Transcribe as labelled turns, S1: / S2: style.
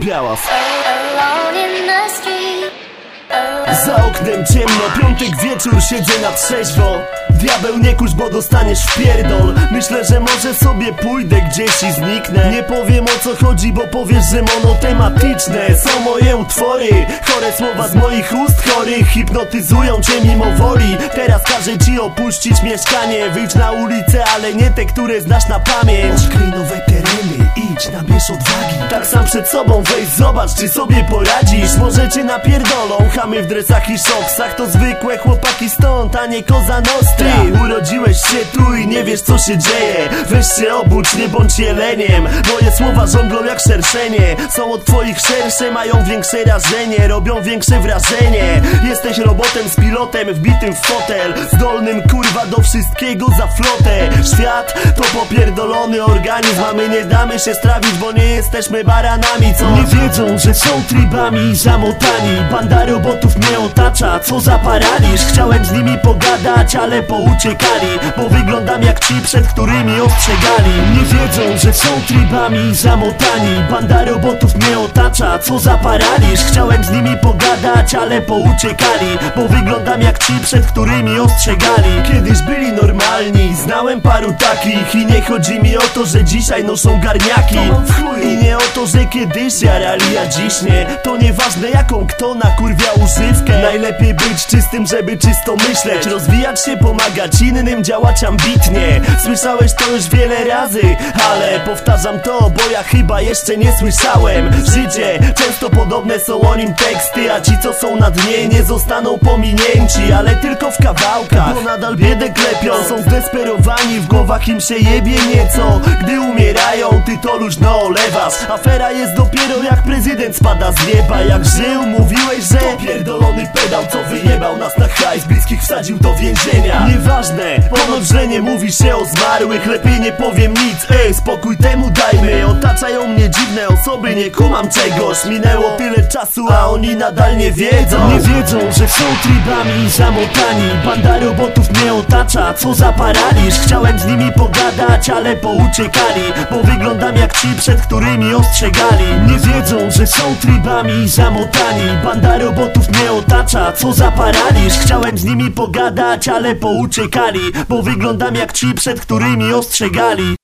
S1: Białas
S2: Alone in the street. Alone.
S1: Za oknem ciemno, piątek wieczór siedzę na trzeźwo. Diabeł nie kurz, bo dostaniesz w pierdol. Myślę, że może sobie pójdę gdzieś i zniknę. Nie powiem o co chodzi, bo powiesz, że monotematyczne Są moje utwory, chore słowa z moich ust chorych Hipnotyzują cię mimo woli. Teraz każę ci opuścić mieszkanie Wyjdź na ulicę, ale nie te, które znasz na pamięć. Odkryj nowe tereny, idź, nabierz odwagi. Tak sam przed sobą weź, zobacz, czy sobie poradzisz. Może cię napierdolą, chamy w dresach i szoksach. To zwykłe chłopaki stąd, a nie koza nostra Urodziłeś się tu i nie wiesz co się dzieje. Weź się obudź, nie bądź jeleniem. Moje słowa żądlą jak szerszenie. Są od twoich szersze, mają większe rażenie. Robią większe wrażenie. Jesteś robotem z pilotem wbitym w fotel. Zdolnym kurwa do wszystkiego za flotę Świat to popierdolony organizm A my nie damy się strawić, bo nie jesteśmy baranami Co? Nie wiedzą, że są tribami zamotani. Banda robotów mnie otacza, co za paraliż. Chciałem z nimi pogadać, ale pouciekali Bo wyglądam jak ci, przed którymi ostrzegali. Nie wiedzą, że są tribami zamotani. Banda robotów mnie otacza, co za paraliż. Chciałem z nimi pogadać, ale pouciekali Bo wyglądam jak ci, przed którymi ostrzegali. Kiedyś byli normalni, znałem paru takich I nie chodzi mi o to, że dzisiaj noszą garniaki. I nie o to, że kiedyś jarali, a dziś nie. To nieważne jaką kto nakurwia używkę. Najlepiej być czystym, żeby czysto myśleć. Rozwijać się, pomagać innym, działać ambitnie. Słyszałeś to już wiele razy Ale powtarzam to, bo ja chyba jeszcze nie słyszałem. Życie, często podobne są o nim teksty A ci co są na dnie nie zostaną pominięci Ale tylko w kawałkach. Bo nadal biedę klepią Są zdesperowani, w głowach im się jebie nieco. Gdy umierają, ty to luźno olewasz. Afera jest dopiero jak prezydent spada z nieba. Jak żył, mówiłeś, że Pierdolony pedał, co wyjebał nas na hajs. Bliskich wsadził do więzienia. Nieważne, ponoć, że nie mówi się o zmarłych. Lepiej nie powiem nic, ej, spokój temu dajmy. Otaczają mnie dziwne osoby, nie kumam czegoś Minęło tyle czasu, a oni nadal nie wiedzą. Nie wiedzą, że są tribami zamotani. Banda robotów mnie otacza, co za paraliż. Chciałem z nimi pogadać, ale pouciekali Bo wyglądam jak ci, przed którymi ostrzegali. Nie wiedzą, że są tribami zamotani. Banda robotów mnie otacza, co za paraliż. Chciałem z nimi pogadać, ale pouciekali Bo wyglądam jak ci, przed którymi ostrzegali